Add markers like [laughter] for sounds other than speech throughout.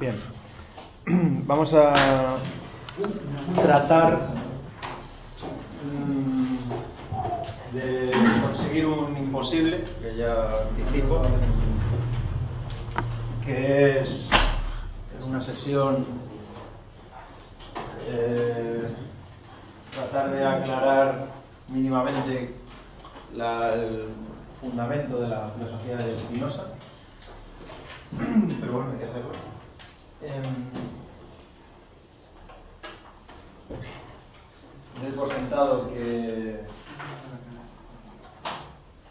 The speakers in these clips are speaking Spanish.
Bien, [clears throat] vamos a tratar mm, de conseguir un imposible, que ya anticipo, que es en una sesión eh, tratar de aclarar mínimamente el fundamento de la filosofía de Spinoza. [clears throat] Pero bueno, hay que hacerlo. Eh, doy por sentado que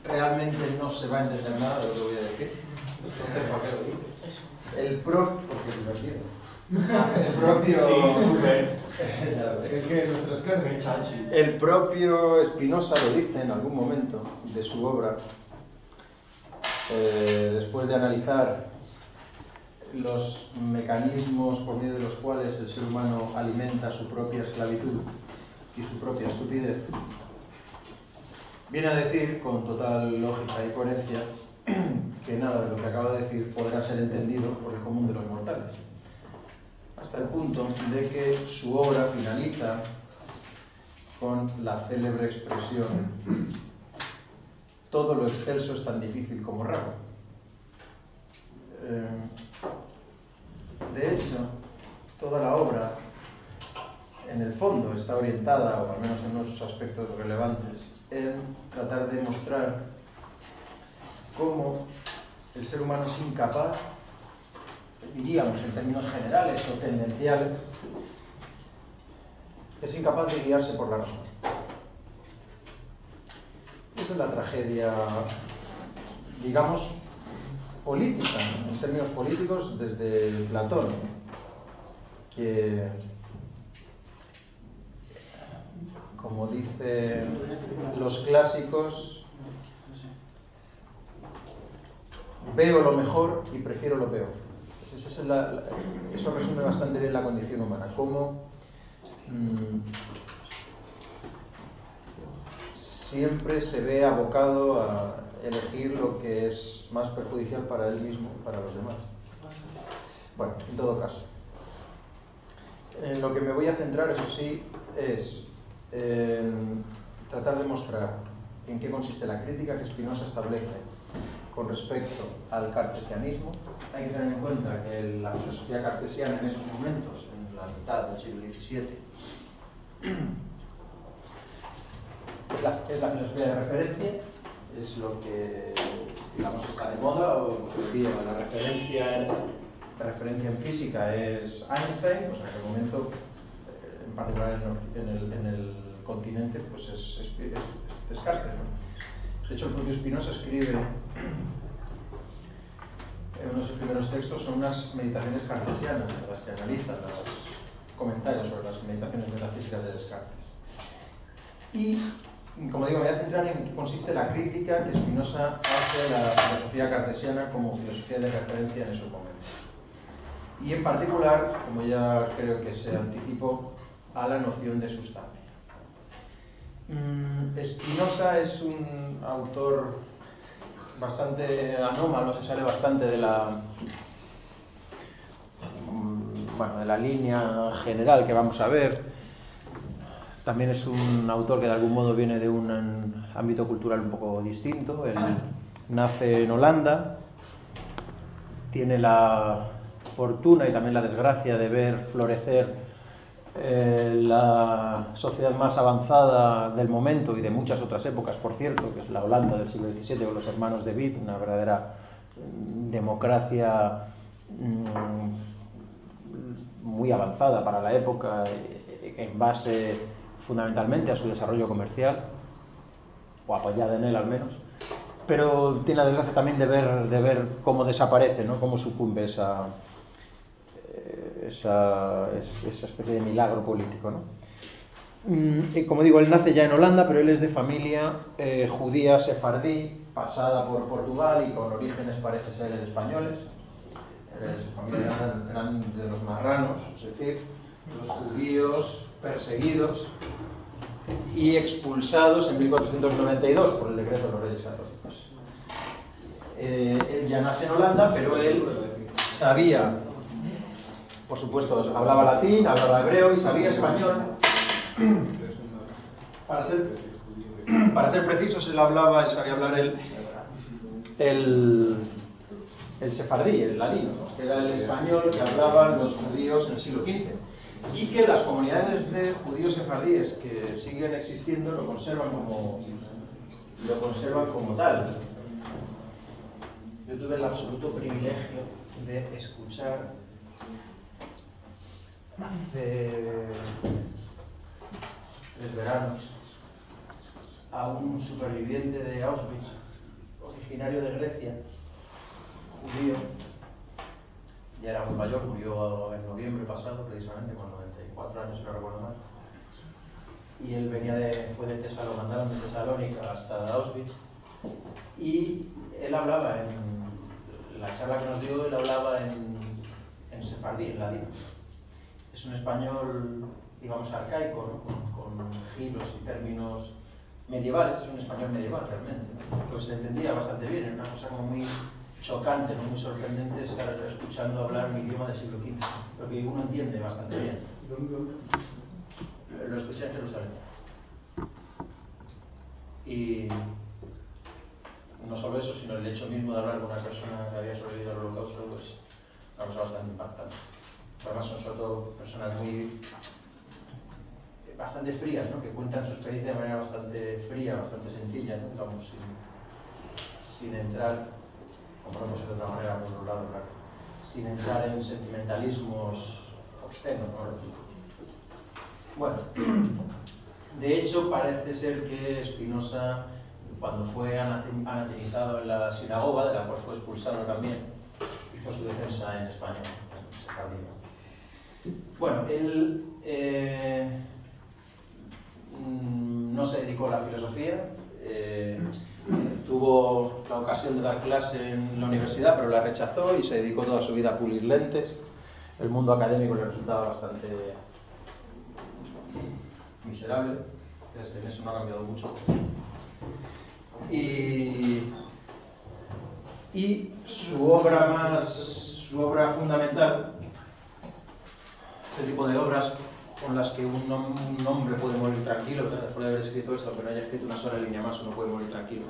realmente no se va a entender nada de lo que voy a decir. Entonces, ¿para qué lo dices? El pro, porque es divertido. [laughs] El propio. [laughs] El propio Spinoza lo dice en algún momento de su obra, eh, después de analizar los mecanismos por medio de los cuales el ser humano alimenta su propia esclavitud y su propia estupidez, viene a decir con total lógica y coherencia [clears throat] que nada de lo que acaba de decir podrá ser entendido por el común de los mortales. Hasta el punto de que su obra finaliza con la célebre expresión, todo lo excelso es tan difícil como raro. Eh, de hecho, toda la obra, en el fondo, está orientada, o al menos en unos aspectos relevantes, en tratar de mostrar cómo el ser humano es incapaz, diríamos en términos generales o tendenciales, es incapaz de guiarse por la razón. Esa es la tragedia, digamos, política, en términos políticos, desde Platón, que, como dicen los clásicos, veo lo mejor y prefiero lo peor. eso resume bastante bien la condición humana, cómo mm, siempre se ve abocado a elegir lo que es más perjudicial para él mismo para los demás. Bueno, en todo caso. En lo que me voy a centrar, eso sí, es tratar de mostrar en qué consiste la crítica que Spinoza establece con respecto al cartesianismo. Hay que tener en cuenta que la filosofía cartesiana en esos momentos, en la mitad del siglo XVII, es la filosofía de referencia es lo que, digamos, está de moda, o incluso hoy día la referencia, referencia en física es Einstein, pues en aquel momento, eh, en particular en el, en el continente, pues es, es, Descartes. De hecho, el propio Spinoza escribe en uno de sus primeros textos son unas meditaciones cartesianas en las que analiza los comentarios sobre las meditaciones metafísicas de Descartes. Y como digo, me voy a centrar en qué consiste la crítica que Spinoza hace a la filosofía cartesiana como filosofía de referencia en ese momento. Y en particular, como ya creo que se anticipó, a la noción de sustancia. Mm, Spinoza es un autor bastante anómalo, se sale bastante de la, mm, bueno, de la línea general que vamos a ver también es un autor que de algún modo viene de un ámbito cultural un poco distinto. Él nace en Holanda, tiene la fortuna y también la desgracia de ver florecer eh, la sociedad más avanzada del momento y de muchas otras épocas, por cierto, que es la Holanda del siglo XVII con los hermanos de Witt, una verdadera mm, democracia mm, muy avanzada para la época, eh, en base fundamentalmente a su desarrollo comercial, o apoyada en él al menos, pero tiene la desgracia también de ver, de ver cómo desaparece, ¿no? cómo sucumbe esa, eh, esa, esa especie de milagro político. ¿no? Mm, como digo, él nace ya en Holanda, pero él es de familia eh, judía sefardí, pasada por Portugal y con orígenes parece ser españoles. Eh, su familia eran, de los marranos, es decir, los judíos perseguidos y expulsados en 1492 por el decreto de los Reyes Católicos. Eh, él ya nace en Holanda, pero él sabía por supuesto, hablaba latín, hablaba hebreo y sabía español. Para ser, para ser precisos, él hablaba, él sabía hablar el, el, el sefardí, el ladino, que era el español que hablaban los judíos en el siglo XV. Y que las comunidades de judíos sefardíes que siguen existiendo lo conservan como, lo conservan como tal. Yo tuve el absoluto privilegio de escuchar hace tres veranos a un superviviente de Auschwitz, originario de Grecia, judío, ya era muy mayor, murió en noviembre pasado, precisamente, con 94 años, si no recuerdo mal. Y él venía de, fue de Tesalónica, mandaron de Tesalónica hasta Auschwitz. Y él hablaba en la charla que nos dio, él hablaba en, en sefardí, en ladino. Es un español, digamos, arcaico, con, con giros y términos medievales, es un español medieval realmente. Pues se entendía bastante bien, era una cosa como muy chocante, ¿no? muy sorprendente estar escuchando hablar un idioma del siglo XV, porque uno entiende bastante bien. Lo escuché en Jerusalén. Y no solo eso, sino el hecho mismo de hablar con una persona que había sobrevivido al holocausto, pues una cosa bastante impactante. Además son sobre personas muy bastante frías, ¿no? que cuentan su experiencia de manera bastante fría, bastante sencilla, ¿no? digamos, sin entrar ser de otra manera por un lado, sin entrar en sentimentalismos obscenos. ¿no? Bueno, [clears throat] de hecho parece ser que Spinoza, cuando fue anatemizado en la sinagoga, de la cual fue expulsado también, hizo su defensa en España, en Bueno, él eh, mm, no se dedicó a la filosofía, eh, tuvo la ocasión de dar clase en la universidad, pero la rechazó y se dedicó toda su vida a pulir lentes. El mundo académico le resultaba bastante miserable, en eso no ha cambiado mucho. Y, y su obra más, su obra fundamental, este tipo de obras con las que un, hombre puede morir tranquilo, después de haber escrito esto, aunque no haya escrito una sola línea más, uno puede morir tranquilo.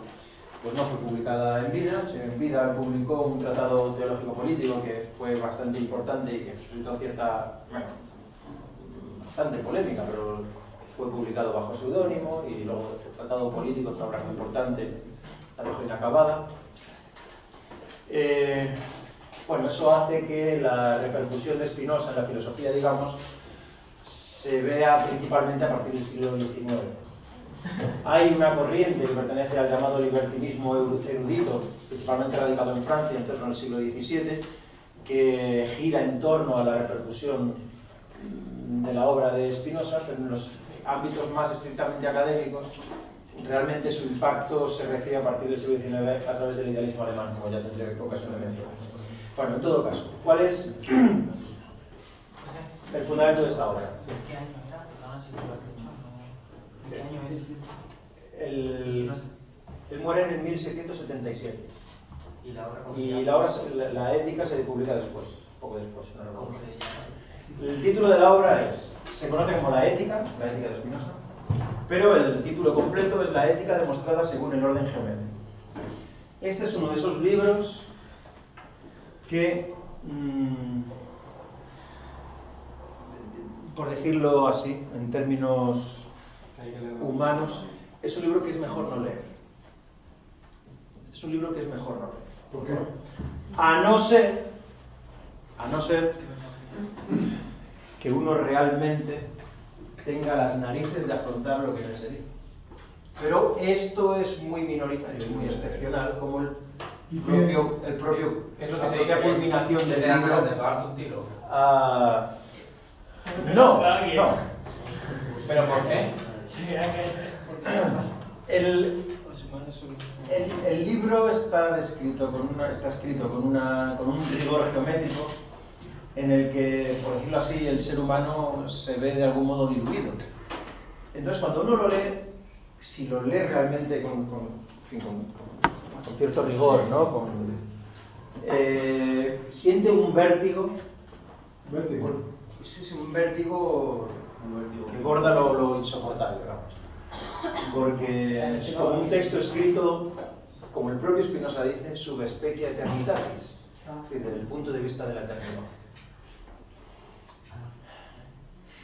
Pues no fue publicada en vida, en vida publicó un tratado teológico político que fue bastante importante y que suscitó cierta, bueno, bastante polémica, pero fue publicado bajo seudónimo y luego el tratado político, otra obra muy importante, la dejó inacabada. Eh, bueno, eso hace que la repercusión de Spinoza en la filosofía, digamos, se vea principalmente a partir del siglo XIX. Hay una corriente que pertenece al llamado libertinismo erudito, principalmente radicado en Francia en torno al siglo XVII, que gira en torno a la repercusión de la obra de Spinoza, pero en los ámbitos más estrictamente académicos, realmente su impacto se recibe a partir del siglo XIX a través del idealismo alemán, como ya tendré ocasión de mencionar. Bueno, en todo caso, ¿cuál es el fundamento de esta obra. ¿Qué año era? ¿Qué año es? El, él muere en 1677. ¿Y la obra, y la, obra la, ética se publica después, poco después. No el título de la obra es, se conoce como la ética, la ética de Spinoza, pero el título completo es la ética demostrada según el orden geométrico. Este es uno de esos libros que mmm, por decirlo así, en términos humanos, es un libro que es mejor no leer. Este es un libro que es mejor no leer. ¿Por qué? A no ser, a no ser que uno realmente tenga las narices de afrontar lo que en él se dice. Pero esto es muy minoritario y muy excepcional, como el propio, el propio, la propia culminación del libro. No, no. ¿Pero por qué? El, el, el, libro está, descrito con una, está escrito con, una, con un rigor geométrico en el que, por decirlo así, el ser humano se ve de algún modo diluido. Entonces, cuando uno lo lee, si lo lee realmente con, con, con cierto rigor, ¿no? Con, eh, siente un vértigo Vértigo. Es un vértigo, que borda lo, insoportable, vamos. Porque es como un texto escrito, como el propio Spinoza dice, sub specia eternitatis, desde el punto de vista de la eternidad.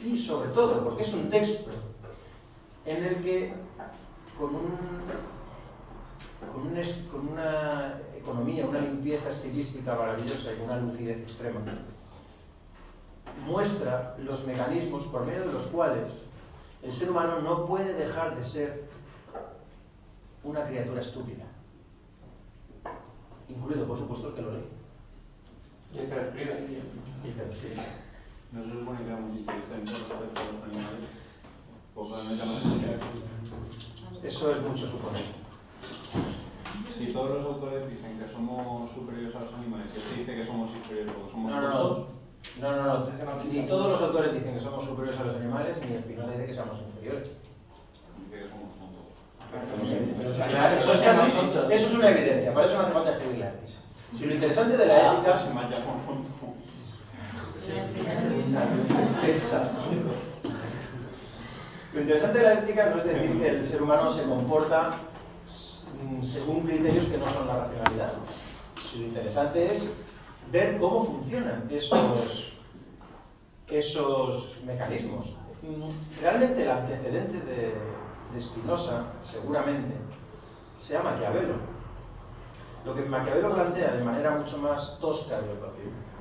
Y sobre todo, porque es un texto en el que con, con, una economía, una limpieza estilística maravillosa y una lucidez extrema, muestra los mecanismos por medio de los cuales el ser humano no puede dejar de ser una criatura estúpida. Incluido, por supuesto, el que lo lee. Y el que lo escribe. Y el que lo escribe. No se supone que éramos inteligentes respecto a los animales. Pues Eso es mucho suponer. Si todos los autores dicen que somos superiores a los animales y se dice que somos inferiores porque somos no, no, no. No, no, no. Ni todos los autores dicen que somos superiores a los animales, ni Spinoza dice que somos inferiores. Dice que somos tontos. eso, es casi, eso es una evidencia, para eso no hace falta escribir la ética. Si lo interesante de la ah, ética. Se me. Lo interesante de la ética no es decir que el ser humano se comporta según criterios que no son la racionalidad. Lo interesante es ver cómo funcionan esos, esos mecanismos. Realmente el antecedente de, Spinoza, seguramente, sea Maquiavelo. Lo que Maquiavelo plantea de manera mucho más tosca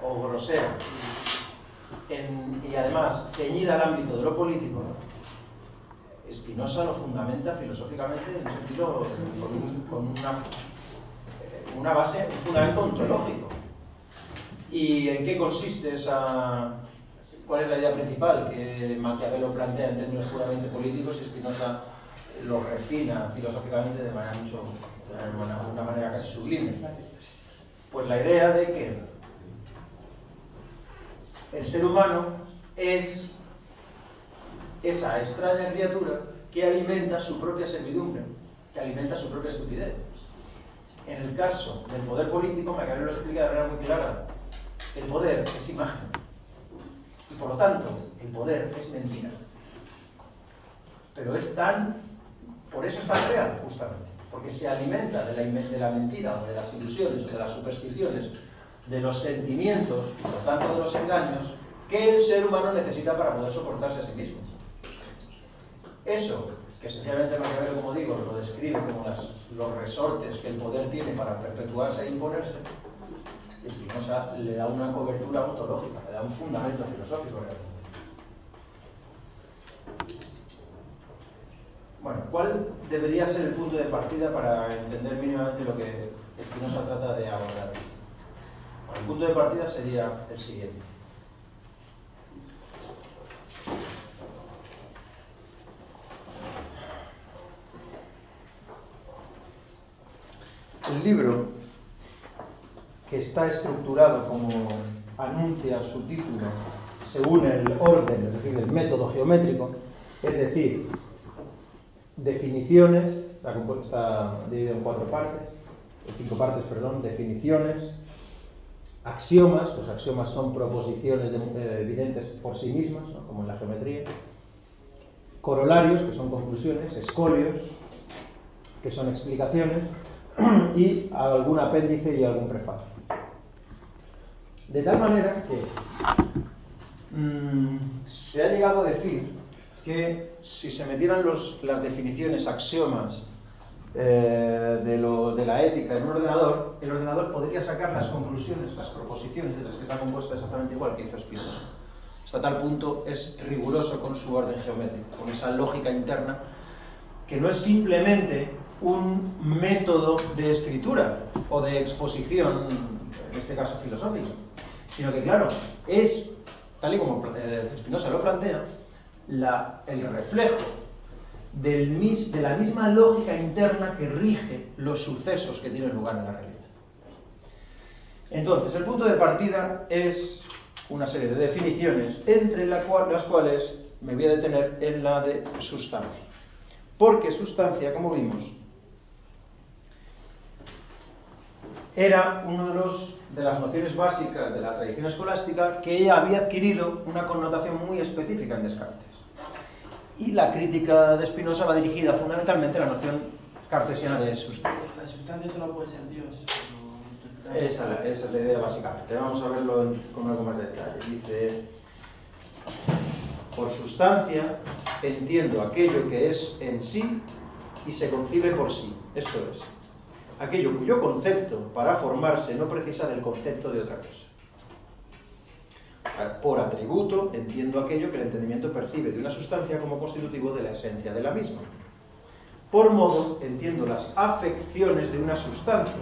o grosera y además ceñida al ámbito de lo político, Spinoza lo fundamenta filosóficamente en un sentido con, una, una, base, un fundamento ontológico. ¿Y en qué consiste esa, cuál es la idea principal que Maquiavelo plantea en términos puramente políticos y Spinoza lo refina filosóficamente de manera mucho, de una manera casi sublime? Pues la idea de que el ser humano es esa extraña criatura que alimenta su propia servidumbre, que alimenta su propia estupidez. En el caso del poder político, Maquiavelo lo explica de manera muy clara, el poder es imagen y por lo tanto el poder es mentira. Pero es tan, por eso es tan real, justamente, porque se alimenta de la, mentira o de las ilusiones de las supersticiones de los sentimientos y por tanto de los engaños que el ser humano necesita para poder soportarse a sí mismo. Eso, que sencillamente Maquiavelo, como digo, lo describe como los resortes que el poder tiene para perpetuarse e imponerse, Spinoza le da una cobertura ontológica, le da un fundamento filosófico. Bueno, ¿cuál debería ser el punto de partida para entender mínimamente lo que Spinoza trata de abordar? el punto de partida sería el siguiente. El libro, que está estructurado como anuncia su título, según el orden, es decir, el método geométrico, es decir, definiciones, está, dividido en cuatro partes, cinco partes, perdón, definiciones, axiomas, los axiomas son proposiciones eh, evidentes por sí mismas, como en la geometría, corolarios, que son conclusiones, escolios, que son explicaciones, [clears throat] y algún apéndice y algún prefacio. De tal manera que mm, se ha llegado a decir que si se metieran las definiciones, axiomas, eh, de, la ética en un ordenador, el ordenador podría sacar las conclusiones, las proposiciones de las que está compuesta exactamente igual que hizo Spinoza. Hasta tal punto es riguroso con su orden geométrico, con esa lógica interna, que no es simplemente un método de escritura o de exposición, en este caso filosófica, sino que, claro, es, tal y como eh, Spinoza lo plantea, el reflejo de la misma lógica interna que rige los sucesos que tienen lugar en la realidad. Entonces, el punto de partida es una serie de definiciones, entre las cuales me voy a detener en la de sustancia. Porque sustancia, como vimos, era uno de los de las nociones básicas de la tradición escolástica que ella había adquirido una connotación muy específica en Descartes. Y la crítica de Spinoza va dirigida fundamentalmente a la noción cartesiana de sustancia. La sustancia solo puede ser Dios. Esa, esa, es la idea básicamente. Vamos a verlo con algo más de detalle. Dice, por sustancia entiendo aquello que es en sí y se concibe por sí. Esto es, aquello cuyo concepto para formarse no precisa del concepto de otra cosa. Por atributo entiendo aquello que el entendimiento percibe de una sustancia como constitutivo de la esencia de la misma. Por modo entiendo las afecciones de una sustancia.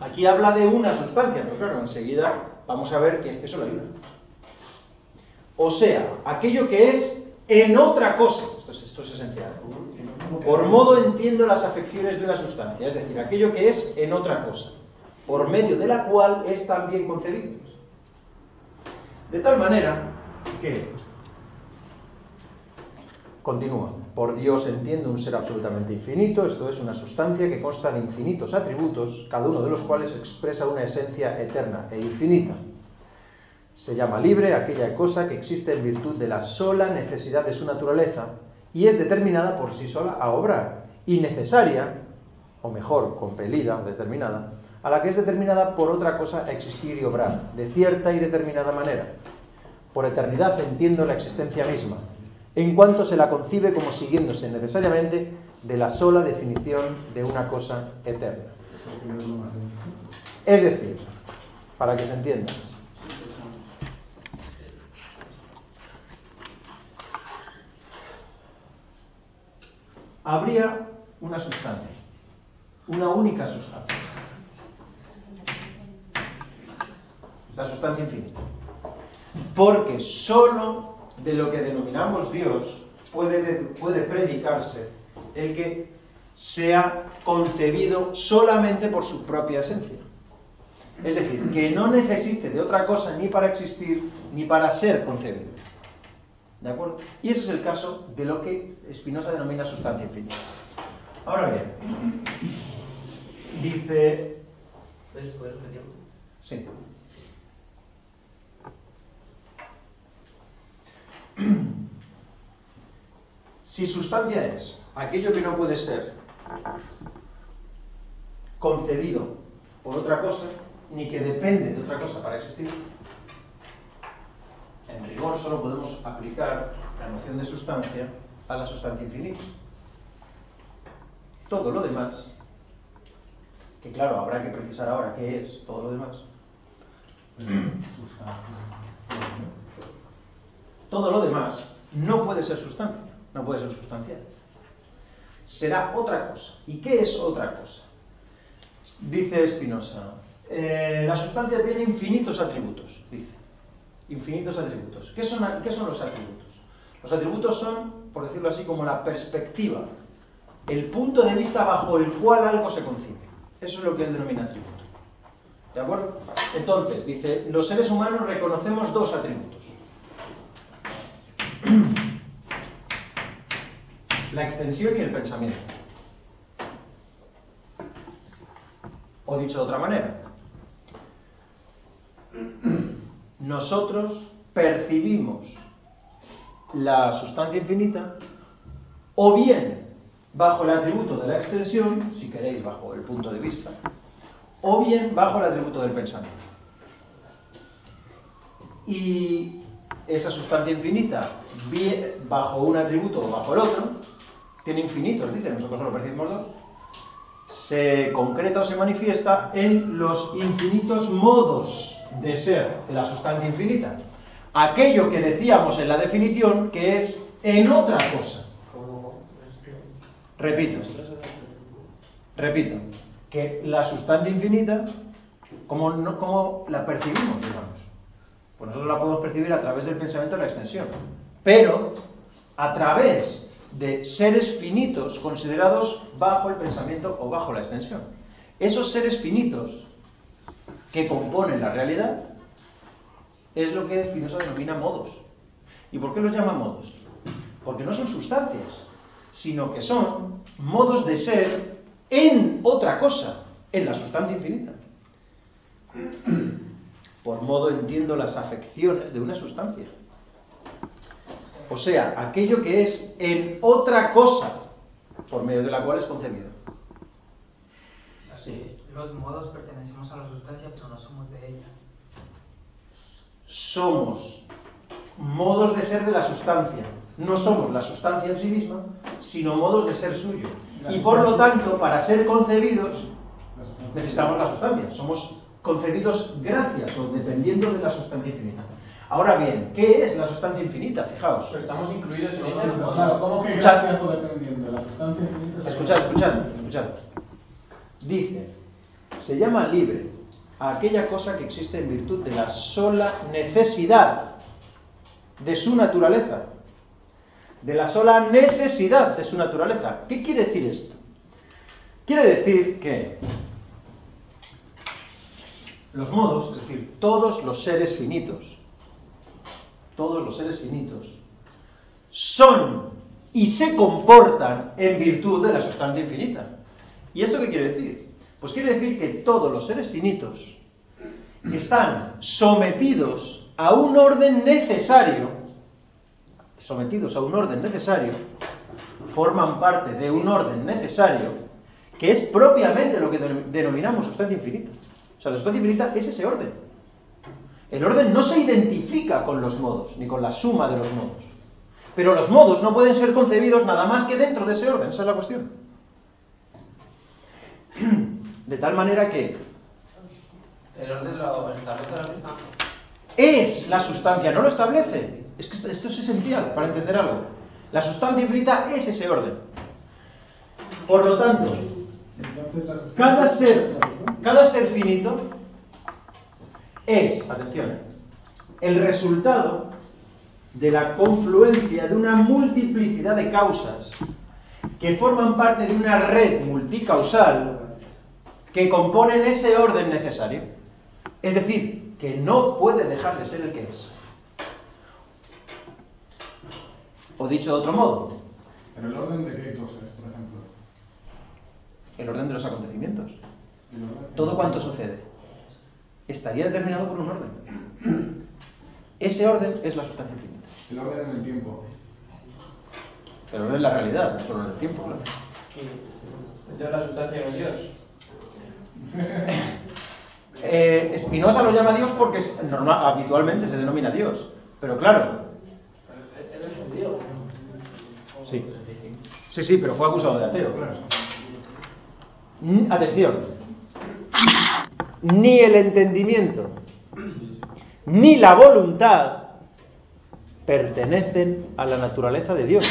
Aquí habla de una sustancia, pero claro, enseguida vamos a ver que es que solo hay una. O sea, aquello que es en otra cosa. Esto es, esto es esencial. Por modo entiendo las afecciones de una sustancia, es decir, aquello que es en otra cosa, por medio de la cual es también concebido. De tal manera que, continúa, por Dios entiendo un ser absolutamente infinito, esto es una sustancia que consta de infinitos atributos, cada uno de los cuales expresa una esencia eterna e infinita. Se llama libre aquella cosa que existe en virtud de la sola necesidad de su naturaleza y es determinada por sí sola a obrar y necesaria, o mejor, compelida o determinada, a la que es determinada por otra cosa a existir y obrar, de cierta y determinada manera. Por eternidad entiendo la existencia misma, en cuanto se la concibe como siguiéndose necesariamente de la sola definición de una cosa eterna. Es decir, para que se entienda, habría una sustancia, una única sustancia. La sustancia infinita. Porque sólo de lo que denominamos Dios puede, puede predicarse el que sea concebido solamente por su propia esencia. Es decir, que no necesite de otra cosa ni para existir ni para ser concebido. ¿De acuerdo? Y ese es el caso de lo que Spinoza denomina sustancia infinita. Ahora bien, dice... Sí. Si sustancia es aquello que no puede ser concebido por otra cosa, ni que depende de otra cosa para existir, en rigor solo podemos aplicar la noción de sustancia a la sustancia infinita. Todo lo demás, que claro, habrá que precisar ahora qué es todo lo demás. Todo lo demás no puede ser sustancia, no puede ser sustancial. Será otra cosa. ¿Y qué es otra cosa? Dice Spinoza, eh, la sustancia tiene infinitos atributos, dice infinitos atributos. ¿Qué son, ¿Qué son los atributos? Los atributos son, por decirlo así, como la perspectiva, el punto de vista bajo el cual algo se concibe. Eso es lo que él denomina atributo. ¿De acuerdo? Entonces, dice, los seres humanos reconocemos dos atributos. [clears throat] La extensión y el pensamiento. O dicho de otra manera, [clears throat] nosotros percibimos la sustancia infinita o bien bajo el atributo de la extensión, si queréis bajo el punto de vista, o bien bajo el atributo del pensamiento. Y esa sustancia infinita, bajo un atributo o bajo el otro, tiene infinitos, dice, nosotros solo percibimos dos, se concreta o se manifiesta en los infinitos modos de ser de la sustancia infinita. Aquello que decíamos en la definición que es en otra cosa. Repito, repito, que la sustancia infinita, como, no, como la percibimos, digamos? Pues nosotros la podemos percibir a través del pensamiento de la extensión, pero a través de seres finitos considerados bajo el pensamiento o bajo la extensión. Esos seres finitos que componen la realidad es lo que Spinoza denomina modos. ¿Y por qué los llama modos? Porque no son sustancias, sino que son modos de ser en otra cosa, en la sustancia infinita. Por modo entiendo las afecciones de una sustancia. O sea, aquello que es en otra cosa, por medio de la cual es concebido. Sí, los modos pertenecemos a la sustancia, pero no somos de ella. Somos modos de ser de la sustancia. No somos la sustancia en sí misma, sino modos de ser suyo. Y por lo tanto, para ser concebidos, necesitamos la sustancia. Somos concebidos gracias o dependiendo de la sustancia infinita. Ahora bien, ¿qué es la sustancia infinita? Fijaos. Pero estamos incluidos en ella. Pero claro, ¿cómo que gracias o dependiendo? La sustancia infinita Escuchad, escuchad, escuchad. Dice, se llama libre a aquella cosa que existe en virtud de la sola necesidad de su naturaleza. De la sola necesidad de su naturaleza. ¿Qué quiere decir esto? Quiere decir que los modos, es decir, todos los seres finitos, todos los seres finitos, son y se comportan en virtud de la sustancia infinita. ¿Y esto qué quiere decir? Pues quiere decir que todos los seres finitos están sometidos a un orden necesario, sometidos a un orden necesario, forman parte de un orden necesario que es propiamente lo que de- denominamos sustancia infinita. O sea, la sustancia infinita es ese orden. El orden no se identifica con los modos, ni con la suma de los modos. Pero los modos no pueden ser concebidos nada más que dentro de ese orden, esa es la cuestión. De tal manera que El orden lo establece la sustancia. es la sustancia, no lo establece. Es que esto es esencial para entender algo. La sustancia infinita es ese orden. Por lo tanto, cada ser, cada ser finito es, atención, el resultado de la confluencia de una multiplicidad de causas que forman parte de una red multicausal que componen ese orden necesario. Es decir, que no puede dejar de ser el que es. O dicho de otro modo, ¿Pero el orden de qué cosas, por ejemplo? el orden de los acontecimientos. Todo cuanto sucede estaría determinado por un orden. [clears throat] Ese orden es la sustancia infinita. El orden en el tiempo. El orden es la realidad, no solo en el tiempo, claro. Entonces la sustancia no es Dios. [laughs] Eh, Spinoza lo llama Dios porque habitualmente se denomina Dios. Pero claro, sí. Sí, sí, pero fue acusado de ateo, Atención. Ni el entendimiento ni la voluntad pertenecen a la naturaleza de Dios.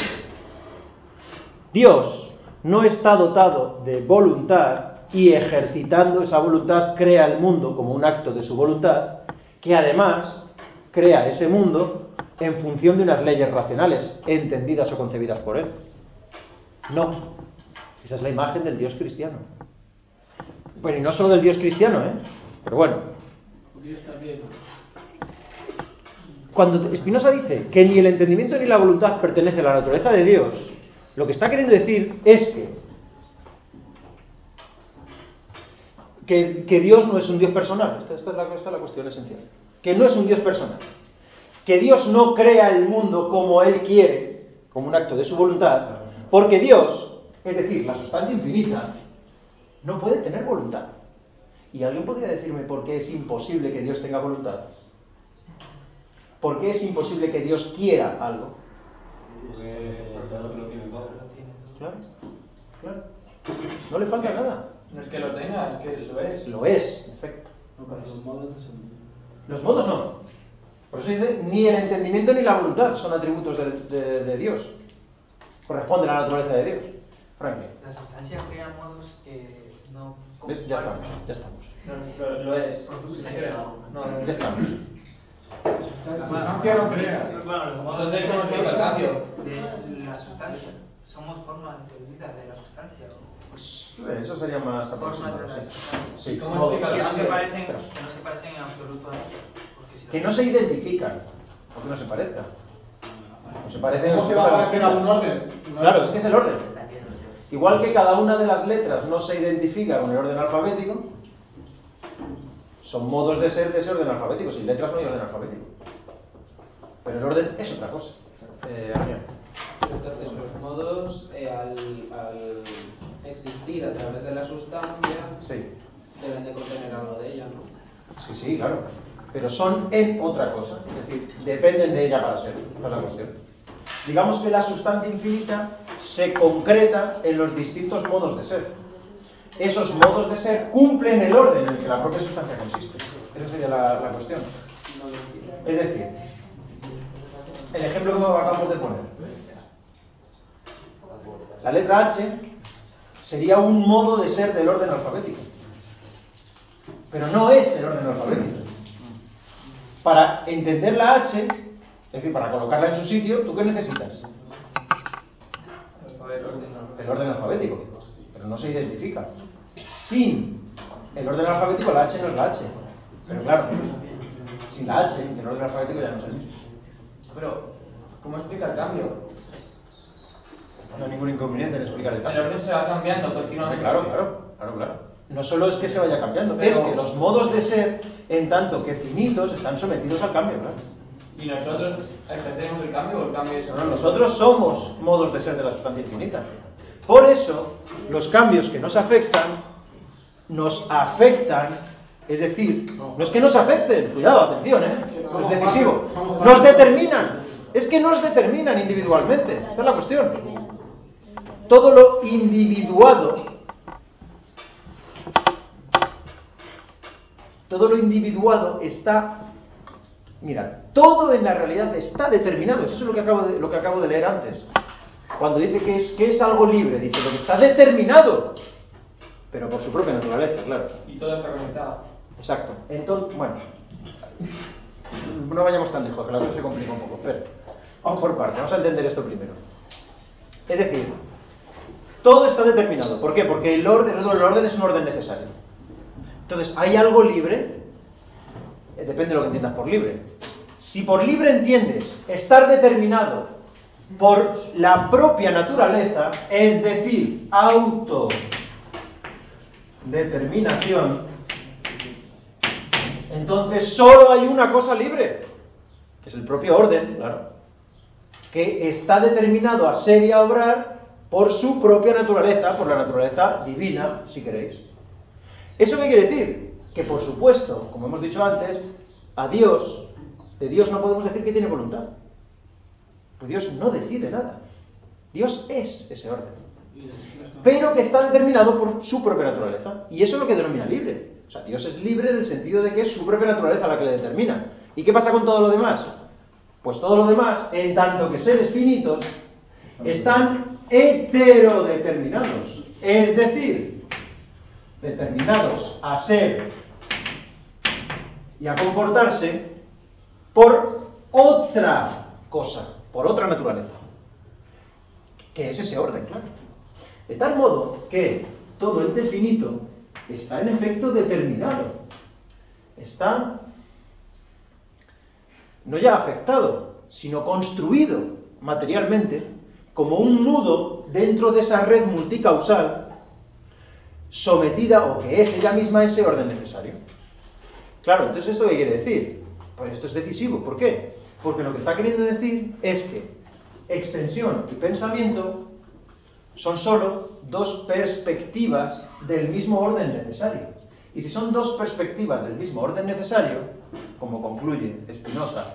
Dios no está dotado de voluntad y ejercitando esa voluntad crea el mundo como un acto de su voluntad, que además crea ese mundo en función de unas leyes racionales, entendidas o concebidas por él. No, esa es la imagen del Dios cristiano. Bueno, y no solo del Dios cristiano, ¿eh? Pero bueno, también. cuando Spinoza dice que ni el entendimiento ni la voluntad pertenece a la naturaleza de Dios, lo que está queriendo decir es que, que, que Dios no es un Dios personal. Esta, esta es la, esta es la cuestión esencial. Que no es un Dios personal. Que Dios no crea el mundo como Él quiere, como un acto de su voluntad, porque Dios, es decir, la sustancia infinita, no puede tener voluntad. ¿Y alguien podría decirme por qué es imposible que Dios tenga voluntad? ¿Por qué es imposible que Dios quiera algo? Porque claro que lo tiene todo. Claro, claro. No le falta nada. No es que lo tenga, es que lo es. Lo es, en efecto. No, pero los modos no son. Los modos no. Por eso dice, ni el entendimiento ni la voluntad son atributos de, de- de Dios. Corresponden a la naturaleza de Dios. Franklin. La sustancia crea modos que no ¿Ves? Ya estamos, ya estamos. No, lo, lo es. Produce. No, no, Ya estamos. La sustancia no crea. Bueno, los modos de de la sustancia. Somos formas entendidas de la sustancia. o eh, eso sería más aproximado. sí. Sí, ¿Cómo explica Que el no, se parecen, que no se parecen en absoluto a si Que no se identifican. Porque no se parezcan. No se parecen ¿Cómo en se va a cosas parecer a un distintas. orden? No- Claro, es que es el orden. Igual que cada una de las letras no se identifica con el orden alfabético, Son modos de ser de ese orden alfabético. Sin letras no hay orden alfabético. Pero el orden es otra cosa. Eh. Entonces, los modos, eh, al, al existir a través de la sustancia, Sí. deben de contener algo de ella, ¿no? Sí, sí, claro. Pero son en otra cosa. Es decir, dependen de ella para ser. Esa es la cuestión. Digamos que la sustancia infinita se concreta en los distintos modos de ser. Esos modos de ser cumplen el orden en el que la propia sustancia consiste. Esa sería la, la cuestión. Es decir, el ejemplo que acabamos de poner. La letra H sería un modo de ser del orden alfabético. Pero no es el orden alfabético. Para entender la H, es decir, para colocarla en su sitio, ¿tú qué necesitas? El orden alfabético. Pero no se identifica. Sin el orden alfabético, la H no es la H. Pero claro, sin la H, el orden alfabético ya no es el mismo. Pero, ¿cómo explica el cambio? No hay ningún inconveniente en explicar el El cambio. orden se va cambiando continuamente. Claro, claro, claro, claro. No solo es que se vaya cambiando, Pero- es que los modos de ser, en tanto que finitos, están sometidos al cambio, claro. ¿Y nosotros ejercemos el cambio o el cambio es No, no, nosotros somos modos de ser de la sustancia infinita. Por eso, los cambios que nos afectan, nos afectan, es decir, no es que nos afecten, cuidado, atención, ¿eh? Eso es decisivo. Nos determinan, es que nos determinan individualmente, esta es la cuestión. Todo lo individuado, todo lo individuado está Mira, todo en la realidad está determinado. Eso es lo que acabo de, lo que acabo de leer antes. Cuando dice que es, que es algo libre, dice lo que está determinado. Pero por su propia naturaleza, claro. Y todo está conectado. Exacto. Entonces, bueno. No vayamos tan lejos, que la cosa se complica un poco. Espera. Vamos por partes, vamos a entender esto primero. Es decir, todo está determinado. ¿Por qué? Porque el orden, el orden es un orden necesario. Entonces, hay algo libre, eh, depende de lo que entiendas por libre. Si por libre entiendes estar determinado por la propia naturaleza, es decir, autodeterminación, entonces solo hay una cosa libre, que es el propio orden, claro, que está determinado a ser y a obrar por su propia naturaleza, por la naturaleza divina, si queréis. ¿Eso qué quiere decir? Que por supuesto, como hemos dicho antes, a Dios, de Dios no podemos decir que tiene voluntad. Pues Dios no decide nada. Dios es ese orden. Pero que está determinado por su propia naturaleza. Y eso es lo que denomina libre. O sea, Dios es libre en el sentido de que es su propia naturaleza la que le determina. ¿Y qué pasa con todo lo demás? Pues todo lo demás, en tanto que seres finitos, están heterodeterminados. Es decir, determinados a ser y a comportarse por otra cosa, por otra naturaleza, que es ese orden, claro. De tal modo que todo ente finito está en efecto determinado, está no ya afectado, sino construido materialmente como un nudo dentro de esa red multicausal sometida o que es ella misma ese orden necesario. Claro, entonces ¿esto qué quiere decir? Pues esto es decisivo. ¿Por qué? Porque lo que está queriendo decir es que extensión y pensamiento son solo dos perspectivas del mismo orden necesario. Y si son dos perspectivas del mismo orden necesario, como concluye Spinoza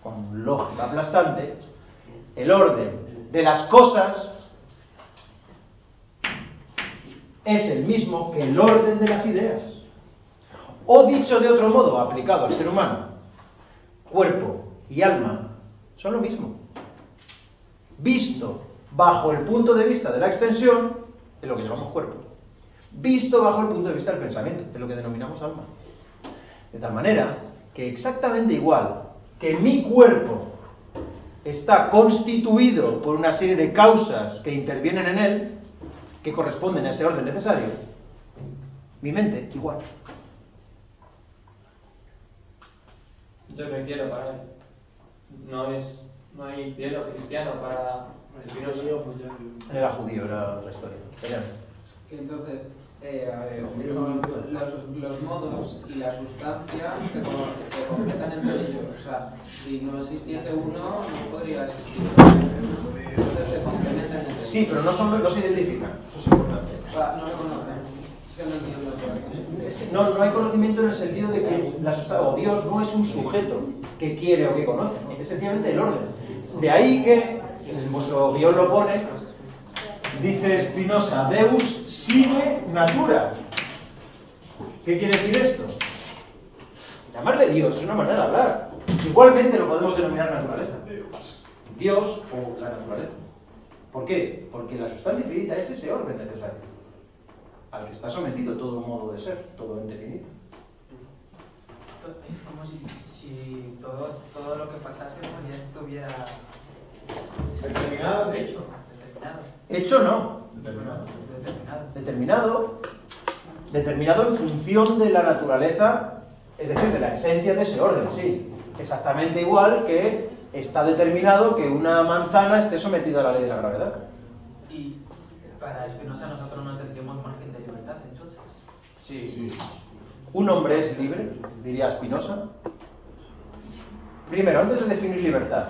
con lógica aplastante, el orden de las cosas es el mismo que el orden de las ideas. O dicho de otro modo, aplicado al ser humano, cuerpo y alma son lo mismo. Visto bajo el punto de vista de la extensión, es lo que llamamos cuerpo. Visto bajo el punto de vista del pensamiento, es lo que denominamos alma. De tal manera que exactamente igual que mi cuerpo está constituido por una serie de causas que intervienen en él, que corresponden a ese orden necesario, mi mente igual. Yo me quiero para él. No es. No hay cielo cristiano para El pues ya- Era judío, era otra historia. Que entonces, Eh, a ver, los, los modos y la sustancia se, se completan entre ellos. O sea, si no existiese uno, no podría existir otro. Entonces se complementan entre ellos. Sí, pero no, son, no se identifican. Eso es importante. O sea, no se conocen. Es que no entiendo qué pasa. Es que no, no hay conocimiento en el sentido de que la sustancia, o Dios no es un sujeto que quiere o que conoce, es sencillamente el orden. De ahí que, en vuestro guion lo pone, dice Spinoza, Deus sine natura. ¿Qué quiere decir esto? Llamarle Dios es una manera de hablar. Igualmente lo podemos denominar naturaleza. Dios o la naturaleza. ¿Por qué? Porque la sustancia infinita es ese orden necesario al que está sometido todo modo de ser, todo ente finito. Es como si, si todo, todo lo que pasase pues ya estuviera Determinado. hecho. Hecho no, Determinado. determinado, determinado en función de la naturaleza, es decir, de la esencia de ese orden, sí. Exactamente igual que está determinado que una manzana esté sometida a la ley de la gravedad. Y para Spinoza nosotros no tendríamos margen de libertad, entonces. Sí. ¿Un hombre es libre? Diría Spinoza. Primero, antes de definir libertad,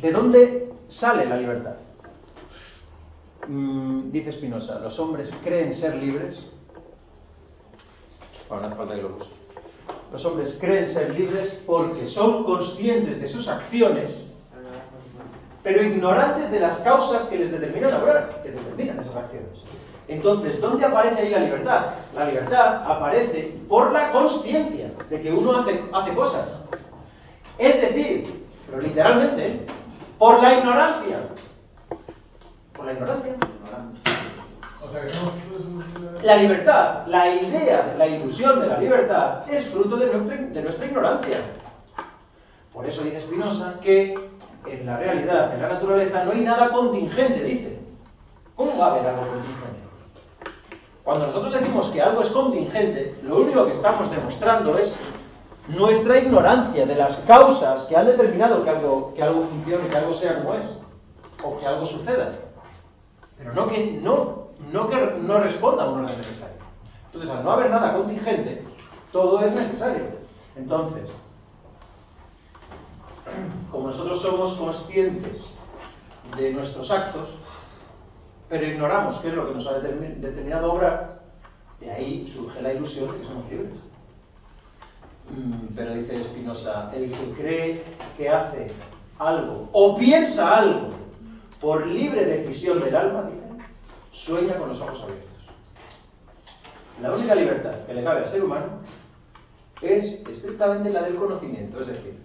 ¿de dónde sale la libertad? Mm, dice Spinoza, los hombres creen ser libres. Ahora no falta que lo. Los hombres creen ser libres porque son conscientes de sus acciones, pero ignorantes de las causas que les determinan obrar, que determinan esas acciones. Entonces, ¿dónde aparece ahí la libertad? La libertad aparece por la consciencia de que uno hace cosas. Es decir, pero literalmente, por la ignorancia. Por la ignorancia. La libertad, la idea, la ilusión de la libertad es fruto de nuestra, de nuestra ignorancia. Por eso dice Spinoza que en la realidad, en la naturaleza, no hay nada contingente, dice. ¿Cómo va a haber algo contingente? Cuando nosotros decimos que algo es contingente, lo único que estamos demostrando es nuestra ignorancia de las causas que han determinado que algo, que algo funcione, que algo sea como es, o que algo suceda. Pero no que no, no que no responda a un orden necesario. Entonces, al no haber nada contingente, todo es necesario. Entonces, como nosotros somos conscientes de nuestros actos, pero ignoramos qué es lo que nos ha determin- determinado obrar, de ahí surge la ilusión de que somos libres. Mm, Pero dice Spinoza, el que cree que hace algo o piensa algo por libre decisión del alma, dice, sueña con los ojos abiertos. La única libertad que le cabe al ser humano es estrictamente la del conocimiento, es decir,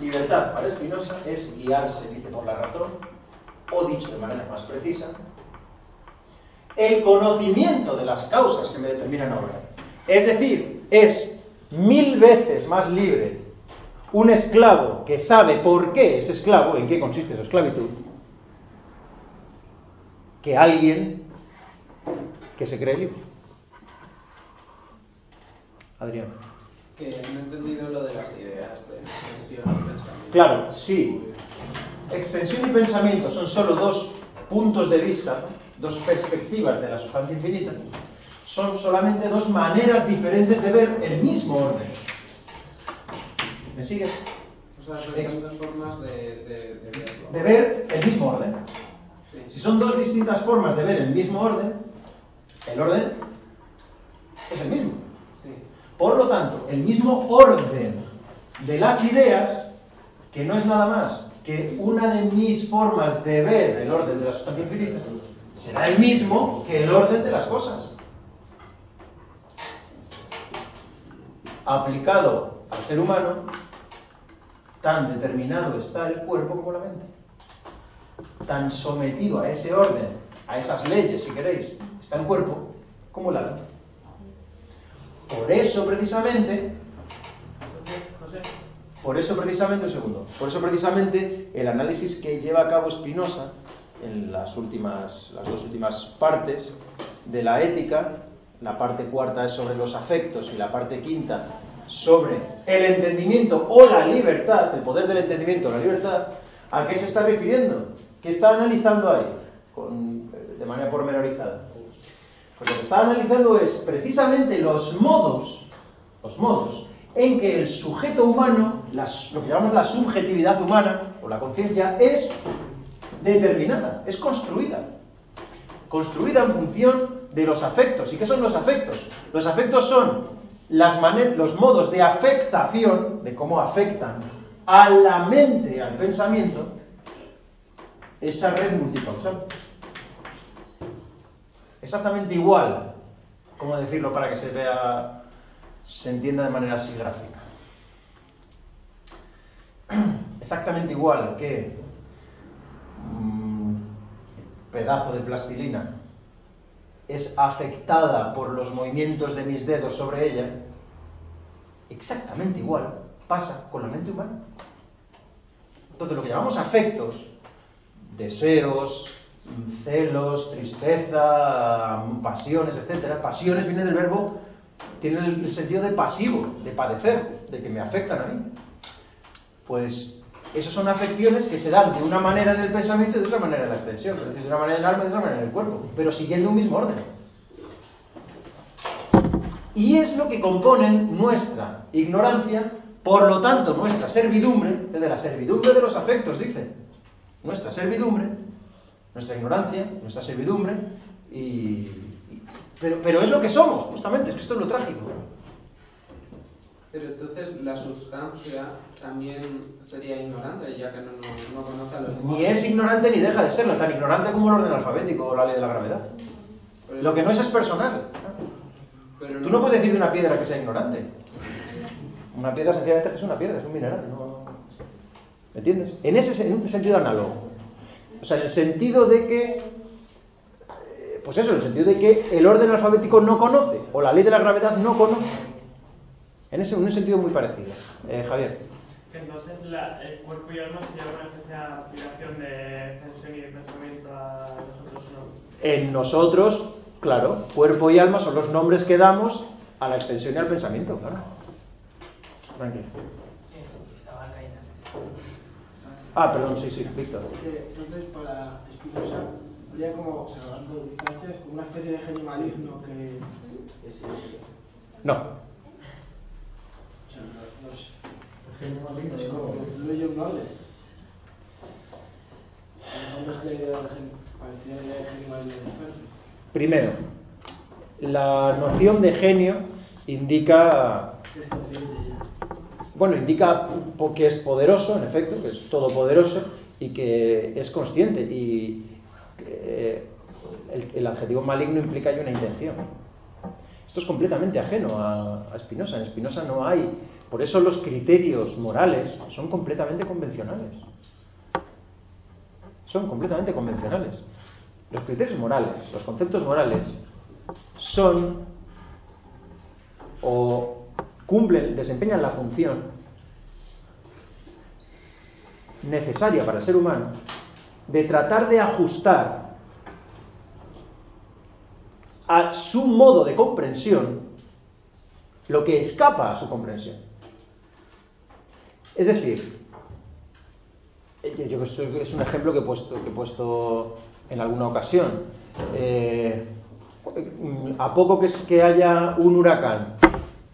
libertad para Spinoza es guiarse, dice, por la razón, o dicho de manera más precisa, el conocimiento de las causas que me determinan a obrar. Es decir, es mil veces más libre un esclavo que sabe por qué es esclavo, en qué consiste su esclavitud, que alguien que se cree libre. Adrián. Que no he entendido lo de las ideas de extensión y pensamiento. Claro, sí. Extensión y pensamiento son solo dos puntos de vista, dos perspectivas de la sustancia infinita. Son solamente dos maneras diferentes de ver el mismo orden. ¿Me sigues? O sea, son distintas formas de, de, de verlo. De ver el mismo orden. Sí. Si son dos distintas formas de ver el mismo orden, el orden es el mismo. Sí. Por lo tanto, el mismo orden de las ideas, que no es nada más que una de mis formas de ver el orden de la sustancia infinita, será el mismo que el orden de las cosas. Aplicado al ser humano, tan determinado está el cuerpo como la mente. Tan sometido a ese orden, a esas leyes, si queréis, está el cuerpo como el alma. Por eso precisamente, por eso precisamente, un segundo, por eso precisamente el análisis que lleva a cabo Spinoza en las últimas, las dos últimas partes de la ética, la parte cuarta es sobre los afectos y la parte quinta sobre el entendimiento o la libertad, el poder del entendimiento o la libertad, ¿a qué se está refiriendo? ¿Qué está analizando ahí? Con manera pormenorizada. Pues lo que está analizando es precisamente los modos, los modos en que el sujeto humano, las- lo que llamamos la subjetividad humana o la conciencia, es determinada, es construida. Construida en función de los afectos. ¿Y qué son los afectos? Los afectos son las los modos de afectación, de cómo afectan a la mente, al pensamiento, esa red multicausal. Exactamente igual, ¿cómo decirlo para que se vea, se entienda de manera así gráfica? [clears throat] Exactamente igual que un pedazo de plastilina es afectada por los movimientos de mis dedos sobre ella, exactamente igual pasa con la mente humana. Entonces, lo que llamamos afectos, deseos, celos, tristeza, pasiones, etcétera, pasiones viene del verbo, tiene el, sentido de pasivo, de padecer, de que me afectan a mí. Pues esas son afecciones que se dan de una manera en el pensamiento y de otra manera en la extensión, es decir, de una manera en el alma y de otra manera en el cuerpo, pero siguiendo un mismo orden. Y es lo que componen nuestra ignorancia, por lo tanto nuestra servidumbre, de la servidumbre de los afectos, dice, nuestra servidumbre, nuestra ignorancia, nuestra servidumbre, pero es lo que somos, justamente, es que esto es lo trágico. Pero entonces la sustancia también sería ignorante, ya que no, no, no conoce a los Ni es ignorante ni deja de serlo, tan ignorante como el orden alfabético o la ley de la gravedad. Lo que no es es personal. Pero Tú no puedes decir de una piedra que sea ignorante. Una piedra sencillamente es una piedra, es un mineral. no- ¿Me entiendes? En ese en un sentido análogo. O sea, en el sentido de que, eh, pues eso, en el sentido de que el orden alfabético no conoce, o la ley de la gravedad no conoce. En ese en un sentido muy parecido. Eh, Javier. Entonces la- el cuerpo y alma sería una especie de aplicación de extensión y de pensamiento a nosotros, ¿no? En nosotros, claro, cuerpo y alma son los nombres que damos a la extensión y al pensamiento, claro. Tranquilo. Estaba caída. Ah, perdón, sí, sí, Víctor. Que, Entonces, para Spinoza, habría como, salvando distancias, como una especie de genio maligno que, que se. No. Primero, la noción de genio indica, bueno, indica que es poderoso, en efecto, que es todopoderoso y que es consciente. Y eh, el, el adjetivo maligno implica ya una intención. Esto es completamente ajeno a, a Spinoza. En Spinoza no hay, por eso los criterios morales son completamente convencionales. Son completamente convencionales. Los criterios morales, los conceptos morales, son o cumplen, desempeñan la función necesaria para el ser humano de tratar de ajustar a su modo de comprensión lo que escapa a su comprensión. Es decir, eh, yo yo- es un ejemplo que he puesto, que he puesto en alguna ocasión. Eh, a poco que, es- que haya un huracán,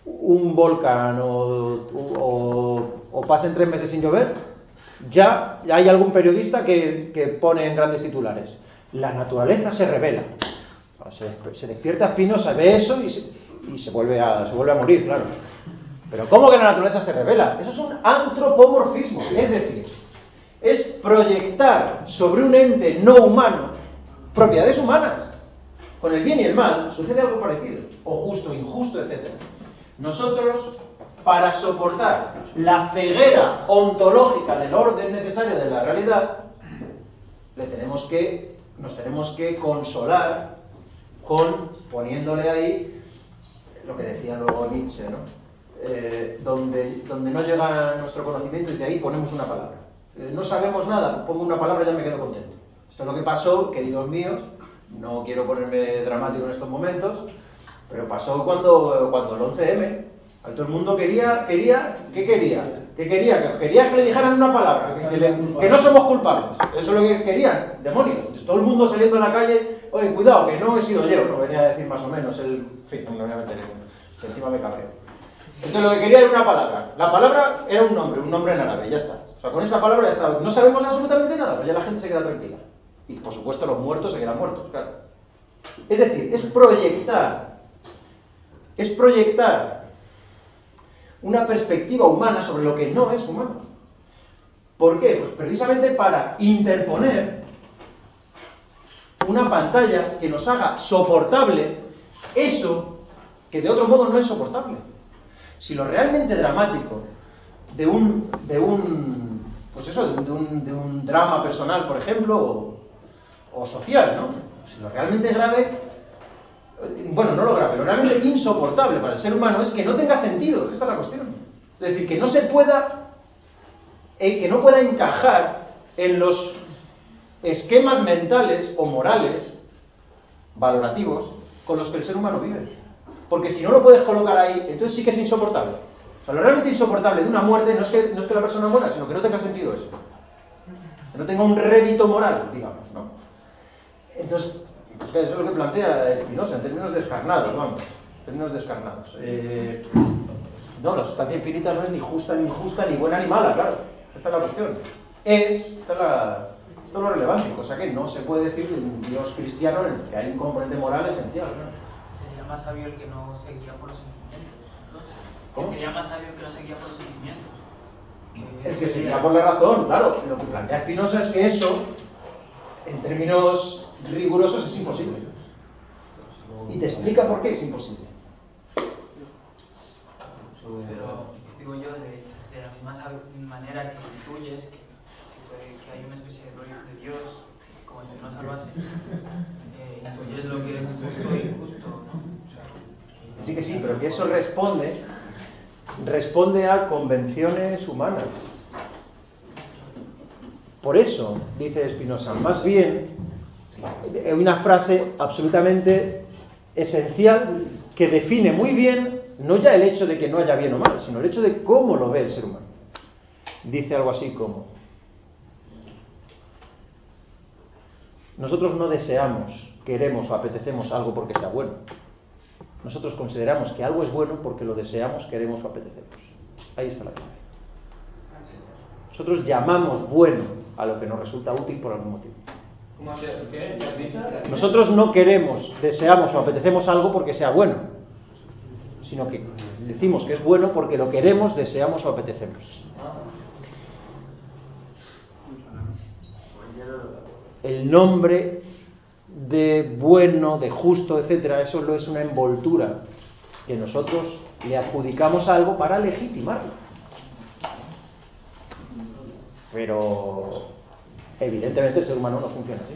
un volcán o, o- o pasen tres meses sin llover, ya hay algún periodista que, que pone en grandes titulares. La naturaleza se revela. Se, se despierta Spinoza, ve eso y, se, vuelve a, se vuelve a morir, claro. Pero ¿cómo que la naturaleza se revela? Eso es un antropomorfismo, es decir, es proyectar sobre un ente no humano propiedades humanas. Con el bien y el mal sucede algo parecido, o justo, injusto, etc. Nosotros, para soportar la ceguera ontológica del orden necesario de la realidad, le tenemos que, nos tenemos que consolar con poniéndole ahí lo que decía luego Nietzsche, ¿no? Eh, donde, donde no llega nuestro conocimiento y de ahí ponemos una palabra. Eh, no sabemos nada, pongo una palabra y ya me quedo contento. Esto es lo que pasó, queridos míos, no quiero ponerme dramático en estos momentos, pero pasó cuando, cuando el 11M, a todo el mundo quería, quería, ¿qué quería? ¿Qué quería? Que quería que le dijeran una palabra, que, que no somos culpables. Eso es lo que querían, demonios. Todo el mundo saliendo a la calle oye, cuidado, que no he sido yo, lo venía a decir más o menos, el, en fin, no voy a meter en, encima me cabreo. Entonces lo que quería era una palabra. La palabra era un nombre, un nombre en árabe, ya está. O sea, con esa palabra ya está. No sabemos absolutamente nada, pues ya la gente se queda tranquila. Y por supuesto los muertos se quedan muertos, claro. Es decir, es proyectar, es proyectar una perspectiva humana sobre lo que no es humano. ¿Por qué? Pues precisamente para interponer una pantalla que nos haga soportable eso que de otro modo no es soportable. Si lo realmente dramático de un, de un pues eso, de un, de un drama personal, por ejemplo, o, social, ¿no? Si lo realmente grave, bueno, no lo grave, lo realmente insoportable para el ser humano es que no tenga sentido, esta es la cuestión. Es decir, que no se pueda, eh, que no pueda encajar en los esquemas mentales o morales, valorativos, con los que el ser humano vive. Porque si no lo puedes colocar ahí, entonces sí que es insoportable. O sea, lo realmente insoportable de una muerte no es que, no es que la persona muera, sino que no tenga sentido eso. Que no tenga un rédito moral, digamos, ¿no? Entonces, eso es lo que plantea Spinoza, en términos descarnados, vamos, en términos descarnados. Eh, no, la sustancia infinita no es ni justa ni injusta, ni buena ni mala, claro. Esta es la cuestión. Es, esta es la, esto es lo relevante, cosa que no se puede decir de un Dios cristiano en el que hay un componente moral esencial. ¿no? Sería más sabio el que no se guía por los sentimientos. Entonces, ¿Cómo? Sería más sabio el que no se guía por los sentimientos. El que se guía por la razón, claro. Lo que plantea Spinoza es que eso, en términos rigurosos, es imposible. Y te explica por qué es imposible. Pero digo yo, de, de la misma manera que intuyes que, puede- que hay una especie de rollo de Dios, como si no salvase, eh, intuyes lo que es justo e injusto, ¿no? Sí que sí, pero que eso responde, responde a convenciones humanas. Por eso, dice Spinoza, más bien, una frase absolutamente esencial que define muy bien no ya el hecho de que no haya bien o mal, sino el hecho de cómo lo ve el ser humano. Dice algo así como, nosotros no deseamos, queremos o apetecemos algo porque sea bueno. Nosotros consideramos que algo es bueno porque lo deseamos, queremos o apetecemos. Ahí está la clave. Nosotros llamamos bueno a lo que nos resulta útil por algún motivo. ¿Cómo has ¿Qué? ¿Ya has dicho? Nosotros no queremos, deseamos o apetecemos algo porque sea bueno, sino que decimos que es bueno porque lo queremos, deseamos o apetecemos. El nombre de bueno, de justo, etcétera, eso no es una envoltura que nosotros le adjudicamos algo para legitimarlo. Pero evidentemente el ser humano no funciona así.